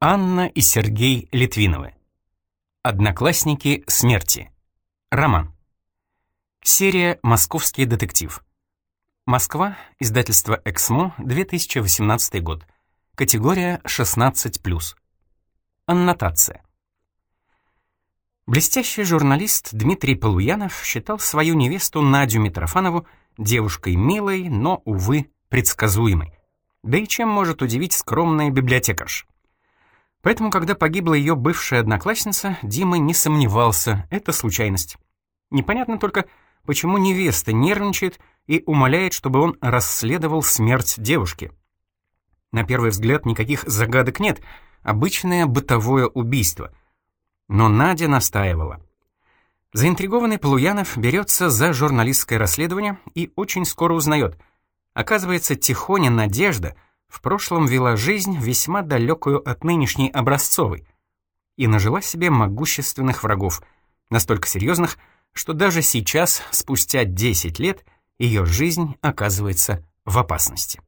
Анна и Сергей Литвиновы. Одноклассники смерти. Роман. Серия «Московский детектив». Москва, издательство «Эксмо», 2018 год. Категория 16+. Аннотация. Блестящий журналист Дмитрий Полуянов считал свою невесту Надю Митрофанову девушкой милой, но, увы, предсказуемой. Да и чем может удивить скромная библиотекарша? Поэтому, когда погибла ее бывшая одноклассница, Дима не сомневался, это случайность. Непонятно только, почему невеста нервничает и умоляет, чтобы он расследовал смерть девушки. На первый взгляд никаких загадок нет, обычное бытовое убийство. Но Надя настаивала. Заинтригованный Полуянов берется за журналистское расследование и очень скоро узнает. Оказывается, Тихоня Надежда — в прошлом вела жизнь, весьма далекую от нынешней образцовой, и нажила себе могущественных врагов, настолько серьезных, что даже сейчас, спустя 10 лет, ее жизнь оказывается в опасности.